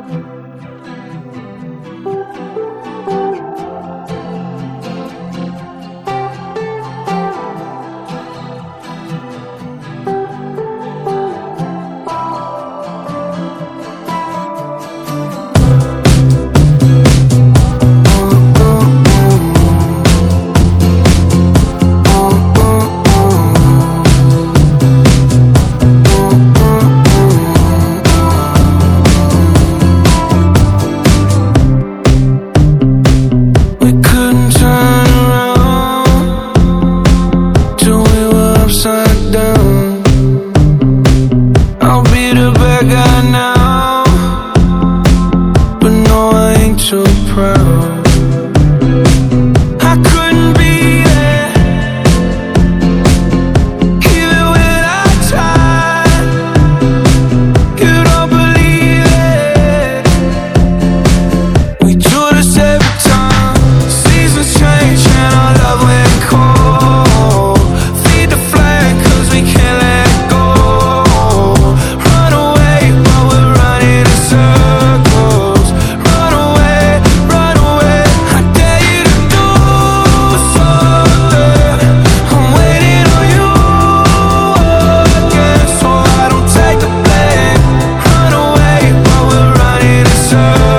We too proud. Running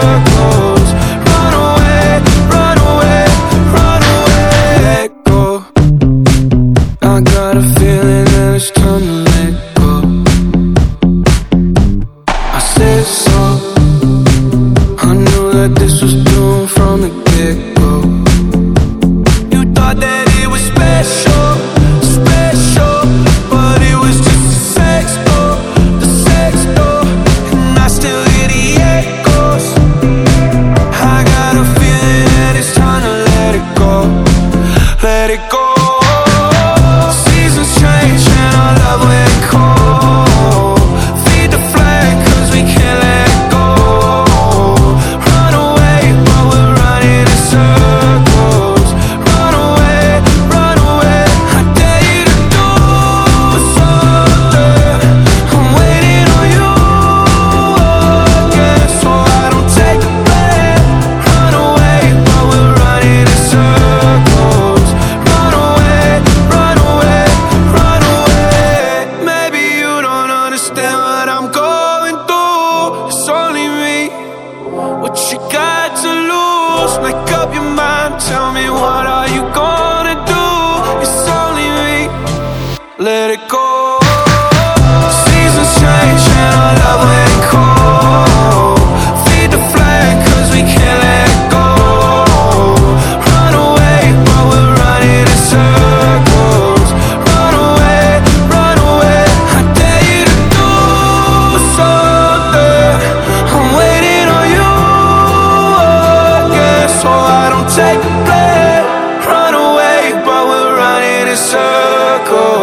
take a plane, run away, but we're running in circles.